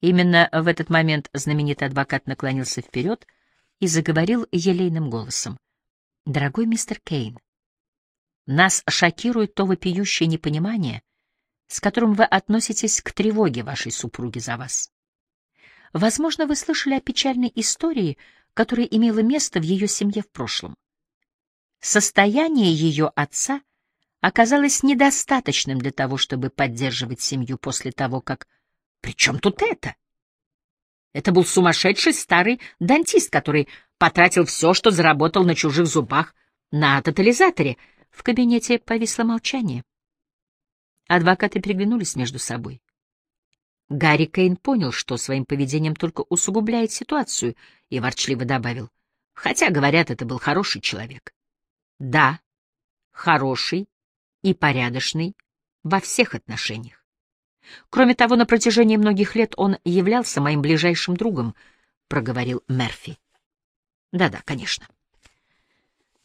Именно в этот момент знаменитый адвокат наклонился вперед и заговорил елейным голосом. «Дорогой мистер Кейн, нас шокирует то вопиющее непонимание, с которым вы относитесь к тревоге вашей супруги за вас. Возможно, вы слышали о печальной истории, которая имела место в ее семье в прошлом. Состояние ее отца оказалось недостаточным для того, чтобы поддерживать семью после того, как при чем тут это? Это был сумасшедший старый дантист, который потратил все, что заработал на чужих зубах, на тотализаторе. В кабинете повисло молчание. Адвокаты переглянулись между собой. Гарри Кейн понял, что своим поведением только усугубляет ситуацию, и ворчливо добавил, хотя, говорят, это был хороший человек. Да, хороший и порядочный во всех отношениях. Кроме того, на протяжении многих лет он являлся моим ближайшим другом, — проговорил Мерфи. Да-да, конечно.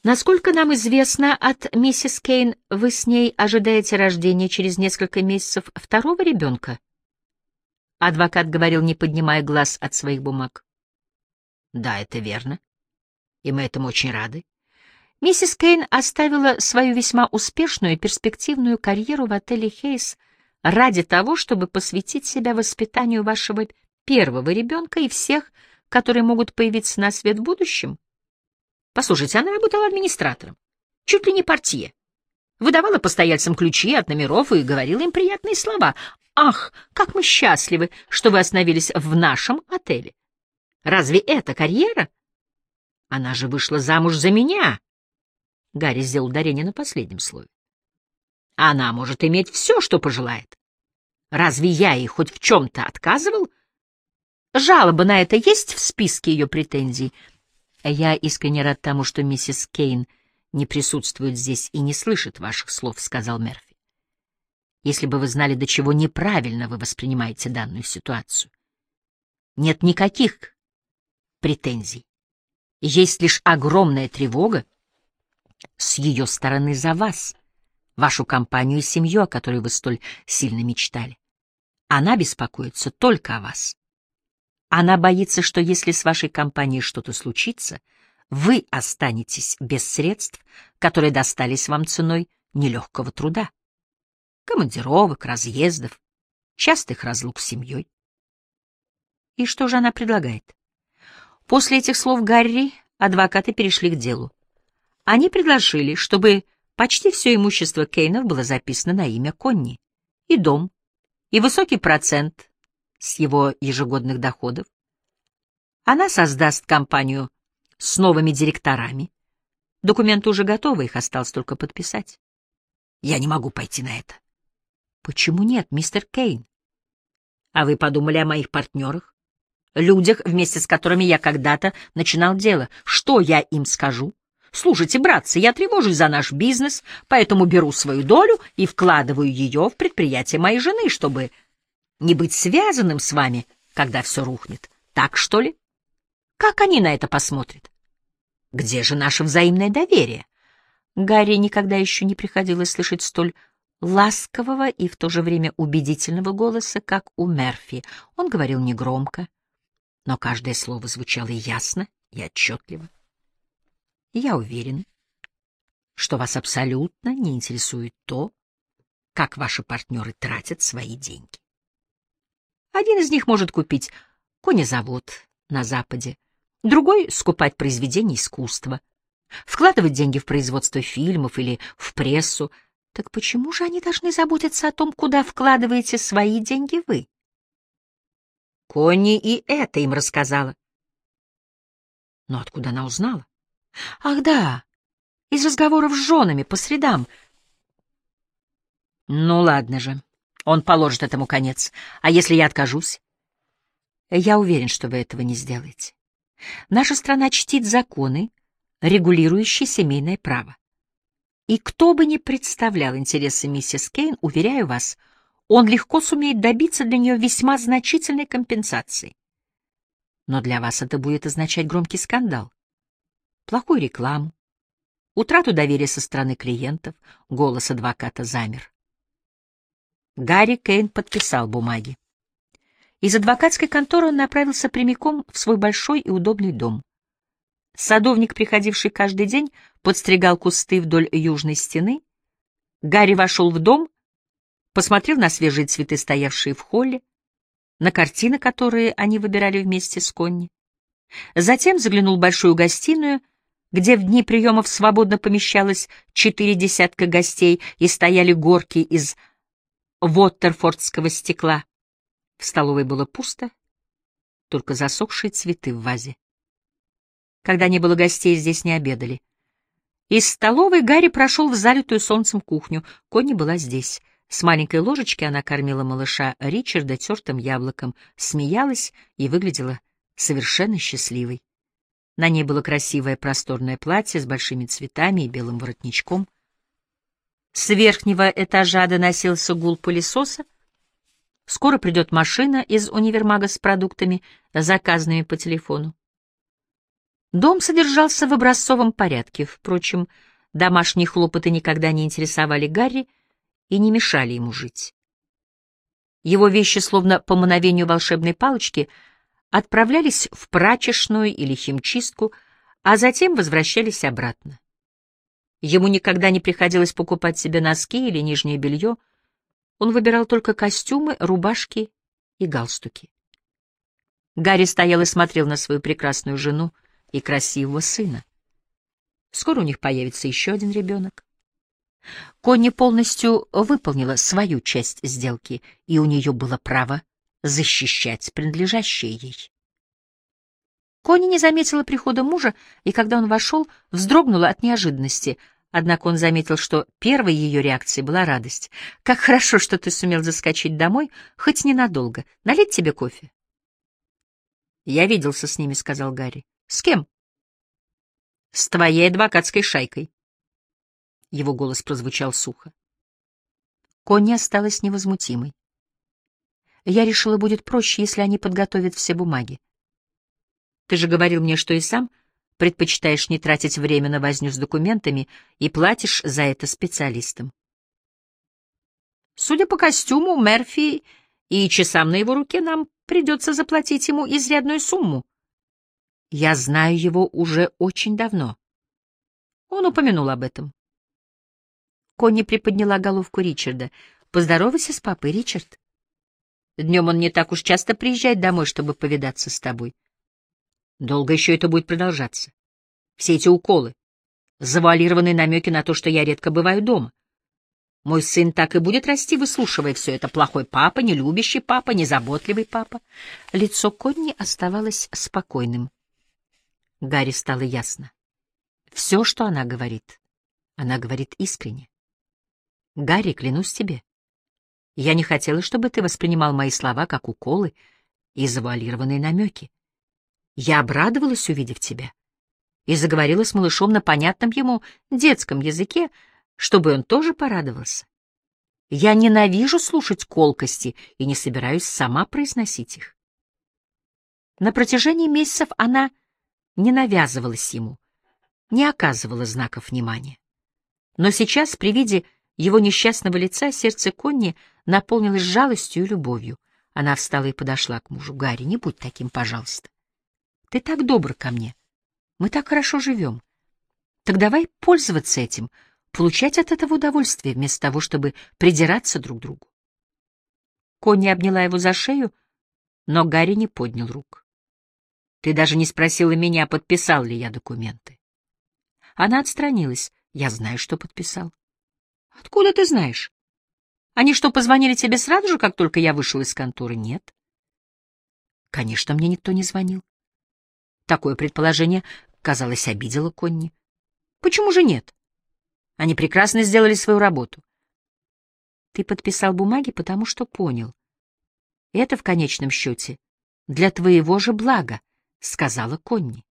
Насколько нам известно от миссис Кейн, вы с ней ожидаете рождения через несколько месяцев второго ребенка? Адвокат говорил, не поднимая глаз от своих бумаг. Да, это верно. И мы этому очень рады. Миссис Кейн оставила свою весьма успешную и перспективную карьеру в отеле «Хейс» ради того, чтобы посвятить себя воспитанию вашего первого ребенка и всех, которые могут появиться на свет в будущем? Послушайте, она работала администратором, чуть ли не партия. Выдавала постояльцам ключи от номеров и говорила им приятные слова. «Ах, как мы счастливы, что вы остановились в нашем отеле! Разве это карьера? Она же вышла замуж за меня!» Гарри сделал ударение на последнем слове. Она может иметь все, что пожелает. Разве я ей хоть в чем-то отказывал? Жалоба на это есть в списке ее претензий? Я искренне рад тому, что миссис Кейн не присутствует здесь и не слышит ваших слов, — сказал Мерфи. Если бы вы знали, до чего неправильно вы воспринимаете данную ситуацию. Нет никаких претензий. Есть лишь огромная тревога с ее стороны за вас вашу компанию и семью, о которой вы столь сильно мечтали. Она беспокоится только о вас. Она боится, что если с вашей компанией что-то случится, вы останетесь без средств, которые достались вам ценой нелегкого труда. Командировок, разъездов, частых разлук с семьей. И что же она предлагает? После этих слов Гарри адвокаты перешли к делу. Они предложили, чтобы Почти все имущество Кейнов было записано на имя Конни. И дом, и высокий процент с его ежегодных доходов. Она создаст компанию с новыми директорами. Документы уже готовы, их осталось только подписать. Я не могу пойти на это. Почему нет, мистер Кейн? А вы подумали о моих партнерах? Людях, вместе с которыми я когда-то начинал дело. Что я им скажу? Слушайте, братцы, я тревожусь за наш бизнес, поэтому беру свою долю и вкладываю ее в предприятие моей жены, чтобы не быть связанным с вами, когда все рухнет. Так, что ли? Как они на это посмотрят? Где же наше взаимное доверие? Гарри никогда еще не приходилось слышать столь ласкового и в то же время убедительного голоса, как у Мерфи. Он говорил негромко, но каждое слово звучало ясно и отчетливо я уверен, что вас абсолютно не интересует то, как ваши партнеры тратят свои деньги. Один из них может купить конезавод на Западе, другой — скупать произведения искусства, вкладывать деньги в производство фильмов или в прессу. Так почему же они должны заботиться о том, куда вкладываете свои деньги вы? Конни и это им рассказала. Но откуда она узнала? Ах да, из разговоров с женами по средам. Ну ладно же, он положит этому конец. А если я откажусь? Я уверен, что вы этого не сделаете. Наша страна чтит законы, регулирующие семейное право. И кто бы ни представлял интересы миссис Кейн, уверяю вас, он легко сумеет добиться для нее весьма значительной компенсации. Но для вас это будет означать громкий скандал плохую рекламу, утрату доверия со стороны клиентов, голос адвоката замер. Гарри Кейн подписал бумаги. Из адвокатской конторы он направился прямиком в свой большой и удобный дом. Садовник, приходивший каждый день, подстригал кусты вдоль южной стены. Гарри вошел в дом, посмотрел на свежие цветы, стоявшие в холле, на картины, которые они выбирали вместе с Конни. Затем заглянул в большую гостиную, где в дни приемов свободно помещалось четыре десятка гостей и стояли горки из воттерфордского стекла. В столовой было пусто, только засохшие цветы в вазе. Когда не было гостей, здесь не обедали. Из столовой Гарри прошел в залитую солнцем кухню. Конни была здесь. С маленькой ложечки она кормила малыша Ричарда тертым яблоком, смеялась и выглядела совершенно счастливой. На ней было красивое просторное платье с большими цветами и белым воротничком. С верхнего этажа доносился гул пылесоса. Скоро придет машина из универмага с продуктами, заказанными по телефону. Дом содержался в образцовом порядке. Впрочем, домашние хлопоты никогда не интересовали Гарри и не мешали ему жить. Его вещи, словно по мановению волшебной палочки, отправлялись в прачечную или химчистку, а затем возвращались обратно. Ему никогда не приходилось покупать себе носки или нижнее белье, он выбирал только костюмы, рубашки и галстуки. Гарри стоял и смотрел на свою прекрасную жену, и красивого сына. Скоро у них появится еще один ребенок. Конни полностью выполнила свою часть сделки, и у нее было право защищать принадлежащее ей. Конни не заметила прихода мужа, и когда он вошел, вздрогнула от неожиданности. Однако он заметил, что первой ее реакцией была радость. «Как хорошо, что ты сумел заскочить домой, хоть ненадолго. Налить тебе кофе?» «Я виделся с ними», — сказал Гарри. С кем? С твоей адвокатской шайкой. Его голос прозвучал сухо. Конни осталась невозмутимой. Я решила, будет проще, если они подготовят все бумаги. Ты же говорил мне, что и сам предпочитаешь не тратить время на возню с документами и платишь за это специалистам. Судя по костюму Мерфи и часам на его руке, нам придется заплатить ему изрядную сумму, я знаю его уже очень давно. Он упомянул об этом. Конни приподняла головку Ричарда. «Поздоровайся с папой, Ричард. Днем он не так уж часто приезжает домой, чтобы повидаться с тобой. Долго еще это будет продолжаться. Все эти уколы, завуалированные намеки на то, что я редко бываю дома. Мой сын так и будет расти, выслушивая все это. Плохой папа, нелюбящий папа, незаботливый папа. Лицо Конни оставалось спокойным. Гарри стало ясно. Все, что она говорит, она говорит искренне. Гарри, клянусь тебе, я не хотела, чтобы ты воспринимал мои слова как уколы и завуалированные намеки. Я обрадовалась, увидев тебя, и заговорила с малышом на понятном ему детском языке, чтобы он тоже порадовался. Я ненавижу слушать колкости и не собираюсь сама произносить их. На протяжении месяцев она не навязывалась ему, не оказывала знаков внимания. Но сейчас, при виде его несчастного лица, сердце Конни наполнилось жалостью и любовью. Она встала и подошла к мужу. «Гарри, не будь таким, пожалуйста. Ты так добр ко мне. Мы так хорошо живем. Так давай пользоваться этим, получать от этого удовольствие, вместо того, чтобы придираться друг к другу». Конни обняла его за шею, но Гарри не поднял рук. Ты даже не спросила меня, подписал ли я документы. Она отстранилась. Я знаю, что подписал. Откуда ты знаешь? Они что, позвонили тебе сразу же, как только я вышел из конторы? Нет. Конечно, мне никто не звонил. Такое предположение, казалось, обидело Конни. Почему же нет? Они прекрасно сделали свою работу. Ты подписал бумаги, потому что понял. Это, в конечном счете, для твоего же блага. — сказала Конни.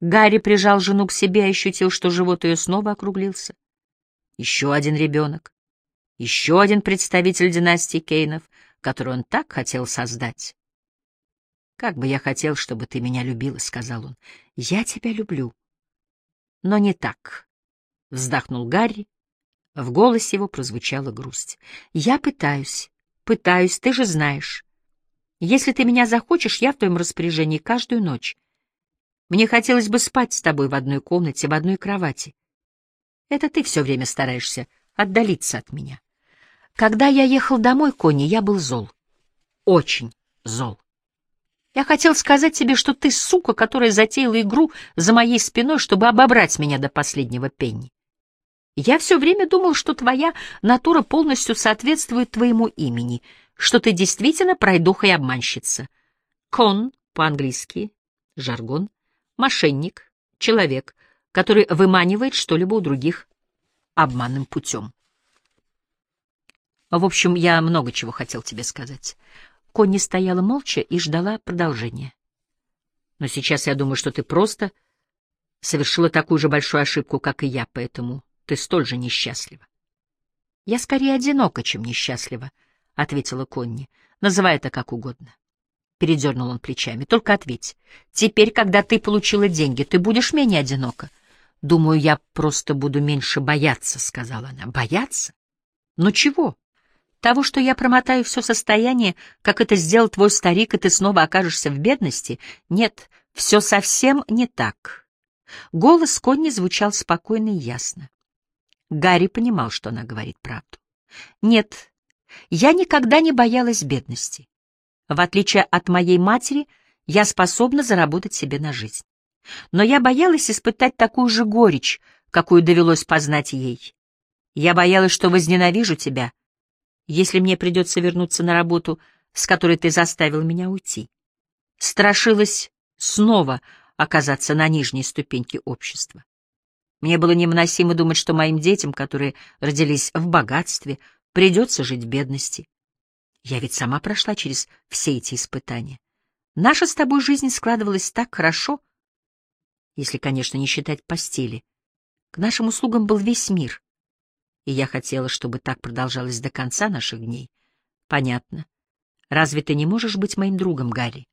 Гарри прижал жену к себе и ощутил, что живот ее снова округлился. Еще один ребенок, еще один представитель династии Кейнов, который он так хотел создать. «Как бы я хотел, чтобы ты меня любила», — сказал он. «Я тебя люблю». «Но не так», — вздохнул Гарри. В голосе его прозвучала грусть. «Я пытаюсь, пытаюсь, ты же знаешь. Если ты меня захочешь, я в твоем распоряжении каждую ночь. Мне хотелось бы спать с тобой в одной комнате, в одной кровати. Это ты все время стараешься отдалиться от меня. Когда я ехал домой, Конни, я был зол. Очень зол. Я хотел сказать тебе, что ты сука, которая затеяла игру за моей спиной, чтобы обобрать меня до последнего пенни. Я все время думал, что твоя натура полностью соответствует твоему имени — что ты действительно пройдуха и обманщица. Кон по-английски, жаргон, мошенник, человек, который выманивает что-либо у других обманным путем. В общем, я много чего хотел тебе сказать. Конни стояла молча и ждала продолжения. Но сейчас я думаю, что ты просто совершила такую же большую ошибку, как и я, поэтому ты столь же несчастлива. Я скорее одинока, чем несчастлива, — ответила Конни. — Называй это как угодно. Передернул он плечами. — Только ответь. Теперь, когда ты получила деньги, ты будешь менее одинока? — Думаю, я просто буду меньше бояться, — сказала она. — Бояться? Ну чего? Того, что я промотаю все состояние, как это сделал твой старик, и ты снова окажешься в бедности? Нет, все совсем не так. Голос Конни звучал спокойно и ясно. Гарри понимал, что она говорит правду. Нет, я никогда не боялась бедности. В отличие от моей матери, я способна заработать себе на жизнь. Но я боялась испытать такую же горечь, какую довелось познать ей. Я боялась, что возненавижу тебя, если мне придется вернуться на работу, с которой ты заставил меня уйти. Страшилась снова оказаться на нижней ступеньке общества. Мне было невыносимо думать, что моим детям, которые родились в богатстве, Придется жить в бедности. Я ведь сама прошла через все эти испытания. Наша с тобой жизнь складывалась так хорошо, если, конечно, не считать постели. К нашим услугам был весь мир. И я хотела, чтобы так продолжалось до конца наших дней. Понятно. Разве ты не можешь быть моим другом, Гарри?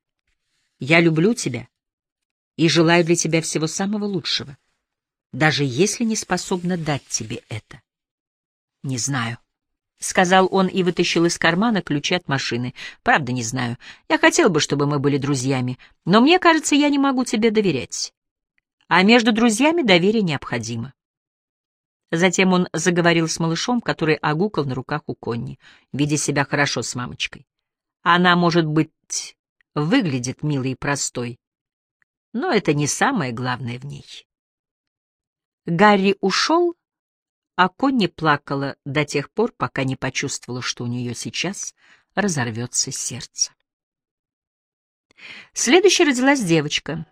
Я люблю тебя и желаю для тебя всего самого лучшего, даже если не способна дать тебе это. Не знаю. — сказал он и вытащил из кармана ключи от машины. «Правда, не знаю. Я хотел бы, чтобы мы были друзьями, но мне кажется, я не могу тебе доверять. А между друзьями доверие необходимо». Затем он заговорил с малышом, который огукал на руках у Конни, видя себя хорошо с мамочкой. Она, может быть, выглядит милой и простой, но это не самое главное в ней. Гарри ушел, а Конни плакала до тех пор, пока не почувствовала, что у нее сейчас разорвется сердце. Следующей родилась девочка.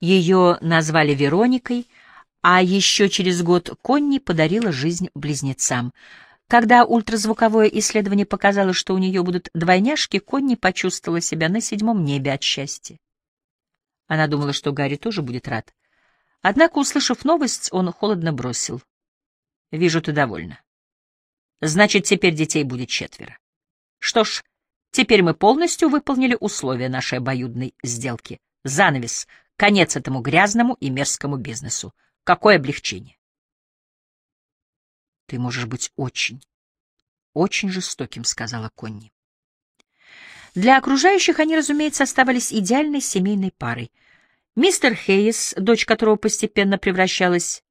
Ее назвали Вероникой, а еще через год Конни подарила жизнь близнецам. Когда ультразвуковое исследование показало, что у нее будут двойняшки, Конни почувствовала себя на седьмом небе от счастья. Она думала, что Гарри тоже будет рад. Однако, услышав новость, он холодно бросил. Вижу, ты довольна. Значит, теперь детей будет четверо. Что ж, теперь мы полностью выполнили условия нашей обоюдной сделки. Занавес. Конец этому грязному и мерзкому бизнесу. Какое облегчение. Ты можешь быть очень, очень жестоким, сказала Конни. Для окружающих они, разумеется, оставались идеальной семейной парой. Мистер Хейс, дочь которого постепенно превращалась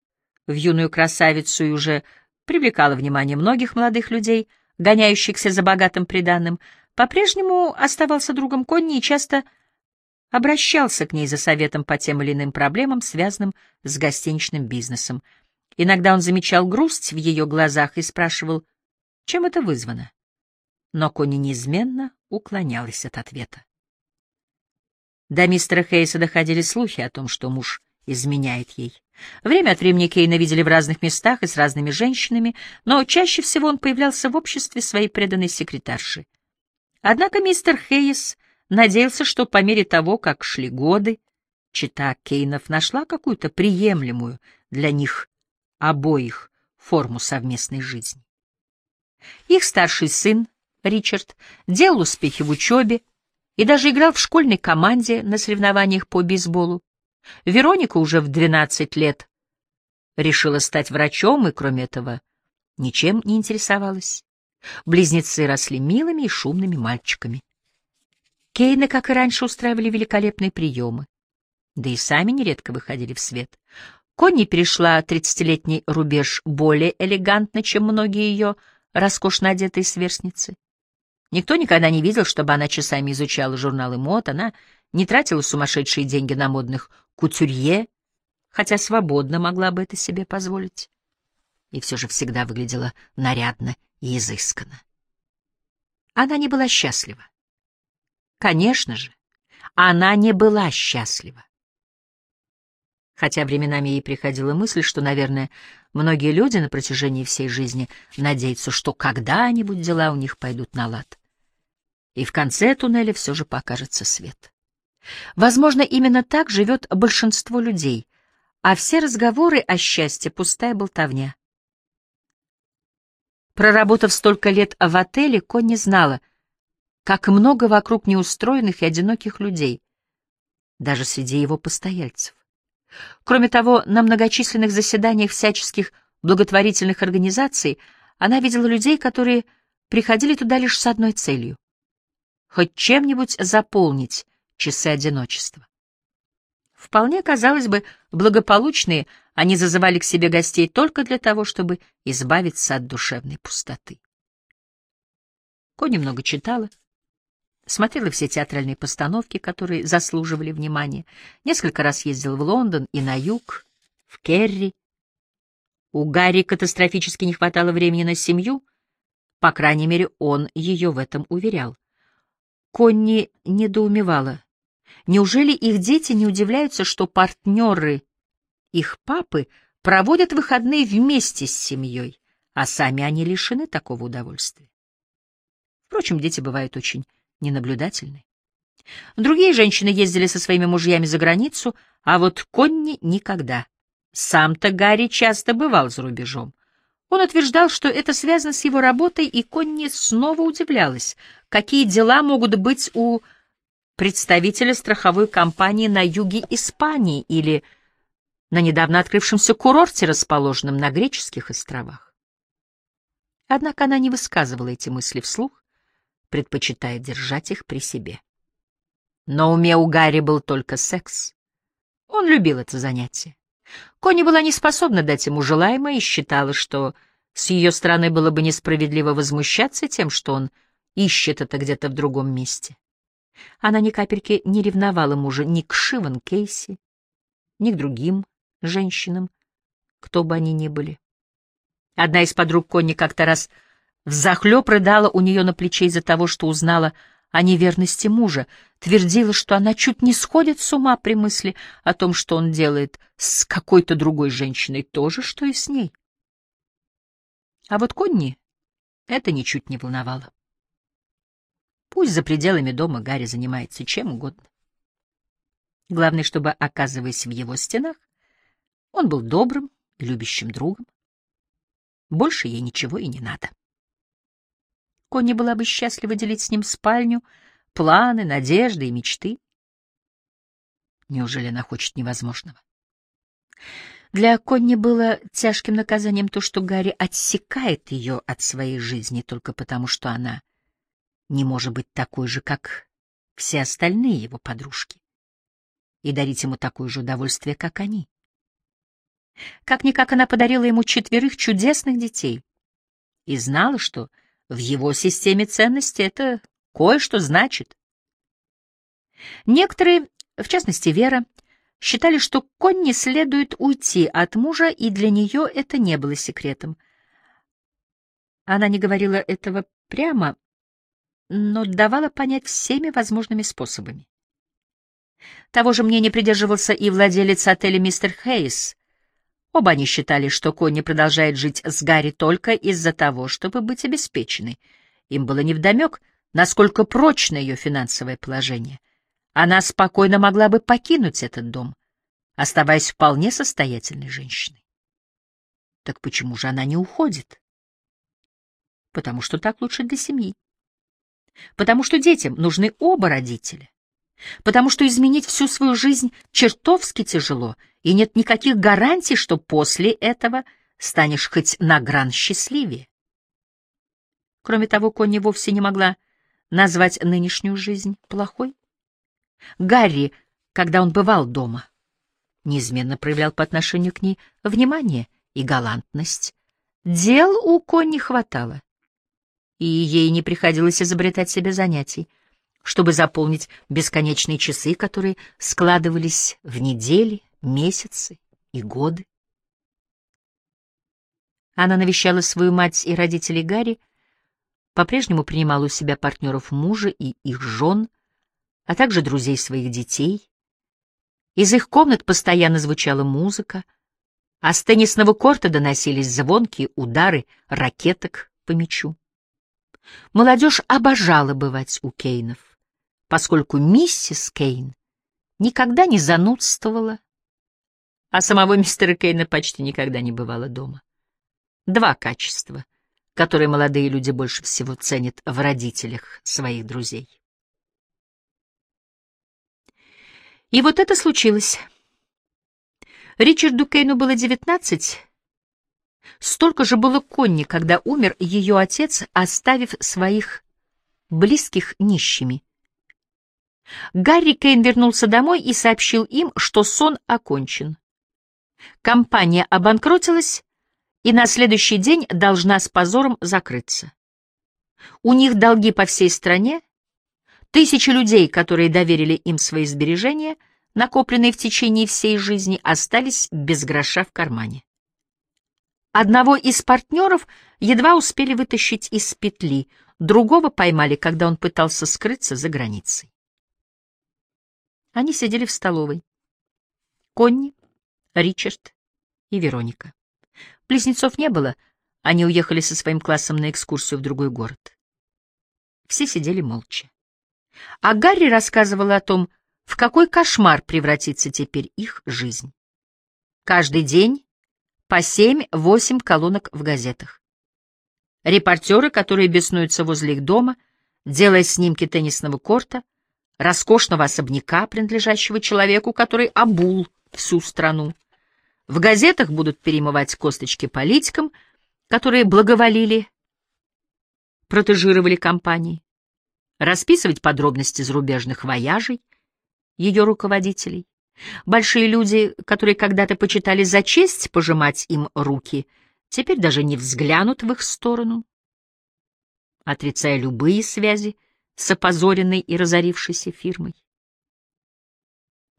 в юную красавицу и уже привлекала внимание многих молодых людей, гоняющихся за богатым приданным, по-прежнему оставался другом Конни и часто обращался к ней за советом по тем или иным проблемам, связанным с гостиничным бизнесом. Иногда он замечал грусть в ее глазах и спрашивал, чем это вызвано. Но Конни неизменно уклонялась от ответа. До мистера Хейса доходили слухи о том, что муж изменяет ей. Время от времени Кейна видели в разных местах и с разными женщинами, но чаще всего он появлялся в обществе своей преданной секретарши. Однако мистер Хейс надеялся, что по мере того, как шли годы, чита Кейнов нашла какую-то приемлемую для них обоих форму совместной жизни. Их старший сын, Ричард, делал успехи в учебе и даже играл в школьной команде на соревнованиях по бейсболу. Вероника уже в 12 лет решила стать врачом и, кроме этого, ничем не интересовалась. Близнецы росли милыми и шумными мальчиками. Кейны, как и раньше, устраивали великолепные приемы, да и сами нередко выходили в свет. Конни перешла тридцатилетний рубеж более элегантно, чем многие ее роскошно одетые сверстницы. Никто никогда не видел, чтобы она часами изучала журналы мод, она не тратила сумасшедшие деньги на модных кутюрье, хотя свободно могла бы это себе позволить. И все же всегда выглядела нарядно и изысканно. Она не была счастлива. Конечно же, она не была счастлива. Хотя временами ей приходила мысль, что, наверное, многие люди на протяжении всей жизни надеются, что когда-нибудь дела у них пойдут на лад. И в конце туннеля все же покажется свет. Возможно, именно так живет большинство людей, а все разговоры о счастье — пустая болтовня. Проработав столько лет в отеле, Конни знала, как много вокруг неустроенных и одиноких людей, даже среди его постояльцев. Кроме того, на многочисленных заседаниях всяческих благотворительных организаций она видела людей, которые приходили туда лишь с одной целью — хоть чем-нибудь заполнить часы одиночества. Вполне, казалось бы, благополучные, они зазывали к себе гостей только для того, чтобы избавиться от душевной пустоты. Ко немного читала, смотрела все театральные постановки, которые заслуживали внимания, несколько раз ездила в Лондон и на юг, в Керри. У Гарри катастрофически не хватало времени на семью, по крайней мере, он ее в этом уверял. Конни недоумевала. Неужели их дети не удивляются, что партнеры их папы проводят выходные вместе с семьей, а сами они лишены такого удовольствия? Впрочем, дети бывают очень ненаблюдательны. Другие женщины ездили со своими мужьями за границу, а вот Конни никогда. Сам-то Гарри часто бывал за рубежом. Он утверждал, что это связано с его работой, и Конни снова удивлялась, какие дела могут быть у представителя страховой компании на юге Испании или на недавно открывшемся курорте, расположенном на греческих островах. Однако она не высказывала эти мысли вслух, предпочитая держать их при себе. Но уме у Гарри был только секс. Он любил это занятие. Кони была не способна дать ему желаемое и считала, что с ее стороны было бы несправедливо возмущаться тем, что он ищет это где-то в другом месте. Она ни капельки не ревновала мужа ни к Шиван Кейси, ни к другим женщинам, кто бы они ни были. Одна из подруг Конни как-то раз Взахлеб рыдала у нее на плече из-за того, что узнала о неверности мужа, твердила, что она чуть не сходит с ума при мысли о том, что он делает с какой-то другой женщиной то же, что и с ней. А вот Конни это ничуть не волновало. Пусть за пределами дома Гарри занимается чем угодно. Главное, чтобы, оказываясь в его стенах, он был добрым, любящим другом. Больше ей ничего и не надо. Конни была бы счастлива делить с ним спальню, планы, надежды и мечты. Неужели она хочет невозможного? Для Конни было тяжким наказанием то, что Гарри отсекает ее от своей жизни только потому, что она не может быть такой же, как все остальные его подружки, и дарить ему такое же удовольствие, как они. Как-никак она подарила ему четверых чудесных детей и знала, что в его системе ценностей это кое-что значит. Некоторые, в частности Вера, считали, что Конни следует уйти от мужа, и для нее это не было секретом. Она не говорила этого прямо, но давала понять всеми возможными способами. Того же мнения придерживался и владелец отеля мистер Хейс, Оба они считали, что Конни продолжает жить с Гарри только из-за того, чтобы быть обеспеченной. Им было невдомек, насколько прочно ее финансовое положение. Она спокойно могла бы покинуть этот дом, оставаясь вполне состоятельной женщиной. Так почему же она не уходит? Потому что так лучше для семьи. Потому что детям нужны оба родителя потому что изменить всю свою жизнь чертовски тяжело, и нет никаких гарантий, что после этого станешь хоть на гран счастливее. Кроме того, Конни вовсе не могла назвать нынешнюю жизнь плохой? Гарри, когда он бывал дома, неизменно проявлял по отношению к ней внимание и галантность. Дел у Конни хватало, и ей не приходилось изобретать себе занятий, чтобы заполнить бесконечные часы, которые складывались в недели, месяцы и годы. Она навещала свою мать и родителей Гарри, по-прежнему принимала у себя партнеров мужа и их жен, а также друзей своих детей. Из их комнат постоянно звучала музыка, а с теннисного корта доносились звонкие удары ракеток по мячу. Молодежь обожала бывать у Кейнов, поскольку миссис Кейн никогда не занудствовала, а самого мистера Кейна почти никогда не бывало дома. Два качества, которые молодые люди больше всего ценят в родителях своих друзей. И вот это случилось. Ричарду Кейну было девятнадцать, столько же было Конни, когда умер ее отец, оставив своих близких нищими. Гарри Кейн вернулся домой и сообщил им, что сон окончен. Компания обанкротилась, и на следующий день должна с позором закрыться. У них долги по всей стране, тысячи людей, которые доверили им свои сбережения, накопленные в течение всей жизни, остались без гроша в кармане. Одного из партнеров едва успели вытащить из петли, другого поймали, когда он пытался скрыться за границей. Они сидели в столовой. Конни, Ричард и Вероника. Близнецов не было, они уехали со своим классом на экскурсию в другой город. Все сидели молча. А Гарри рассказывала о том, в какой кошмар превратится теперь их жизнь. Каждый день по семь-восемь колонок в газетах. Репортеры, которые беснуются возле их дома, делая снимки теннисного корта, роскошного особняка, принадлежащего человеку, который обул всю страну, в газетах будут перемывать косточки политикам, которые благоволили, протежировали компании, расписывать подробности зарубежных вояжей ее руководителей. Большие люди, которые когда-то почитали за честь пожимать им руки, теперь даже не взглянут в их сторону, отрицая любые связи с опозоренной и разорившейся фирмой.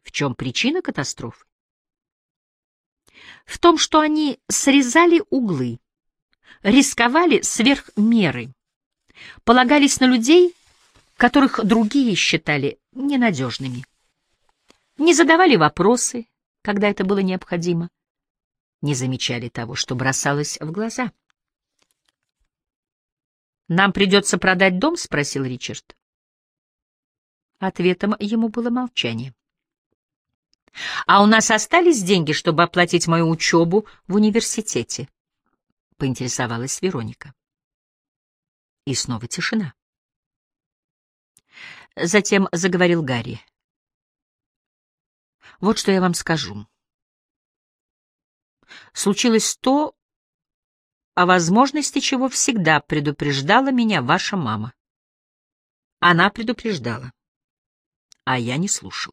В чем причина катастрофы? в том, что они срезали углы, рисковали сверх меры, полагались на людей, которых другие считали ненадежными, не задавали вопросы, когда это было необходимо, не замечали того, что бросалось в глаза. «Нам придется продать дом?» — спросил Ричард. Ответом ему было молчание. А у нас остались деньги, чтобы оплатить мою учебу в университете? Поинтересовалась Вероника. И снова тишина. Затем заговорил Гарри. Вот что я вам скажу. Случилось то, о возможности чего всегда предупреждала меня ваша мама. Она предупреждала, а я не слушал.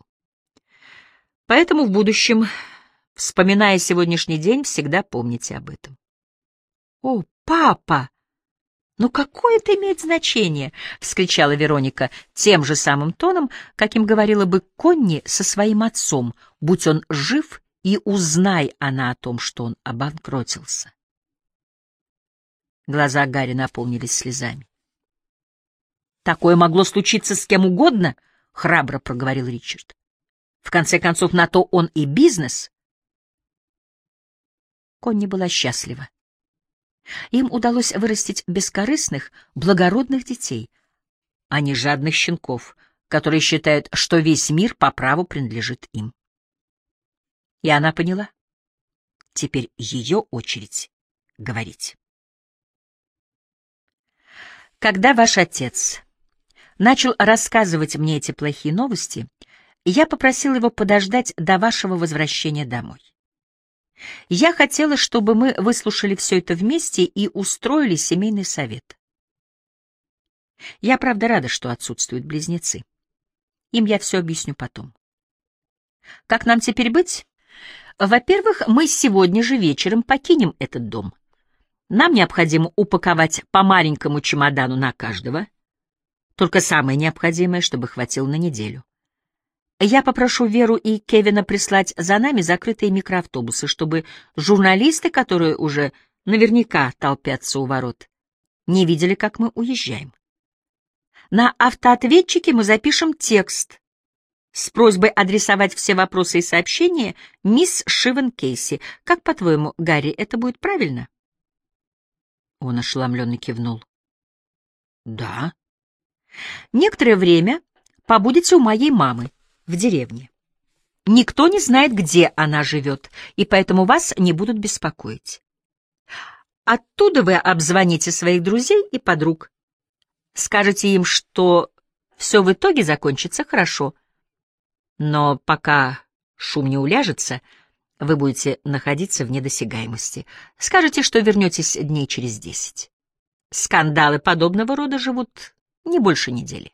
Поэтому в будущем, вспоминая сегодняшний день, всегда помните об этом. — О, папа! Ну какое это имеет значение? — вскричала Вероника тем же самым тоном, каким говорила бы Конни со своим отцом, будь он жив и узнай она о том, что он обанкротился. Глаза Гарри наполнились слезами. «Такое могло случиться с кем угодно», — храбро проговорил Ричард. В конце концов, на то он и бизнес. Конни была счастлива. Им удалось вырастить бескорыстных, благородных детей, а не жадных щенков, которые считают, что весь мир по праву принадлежит им. И она поняла. Теперь ее очередь говорить. Когда ваш отец начал рассказывать мне эти плохие новости, я попросил его подождать до вашего возвращения домой. Я хотела, чтобы мы выслушали все это вместе и устроили семейный совет. Я, правда, рада, что отсутствуют близнецы. Им я все объясню потом. Как нам теперь быть? Во-первых, мы сегодня же вечером покинем этот дом. Нам необходимо упаковать по маленькому чемодану на каждого, только самое необходимое, чтобы хватило на неделю. Я попрошу Веру и Кевина прислать за нами закрытые микроавтобусы, чтобы журналисты, которые уже наверняка толпятся у ворот, не видели, как мы уезжаем. На автоответчике мы запишем текст с просьбой адресовать все вопросы и сообщения мисс Шивен Кейси. Как, по-твоему, Гарри, это будет правильно? Он ошеломленно кивнул. Да. Некоторое время побудете у моей мамы в деревне. Никто не знает, где она живет, и поэтому вас не будут беспокоить. Оттуда вы обзвоните своих друзей и подруг. Скажете им, что все в итоге закончится хорошо. Но пока шум не уляжется, вы будете находиться в недосягаемости. Скажете, что вернетесь дней через десять. Скандалы подобного рода живут не больше недели.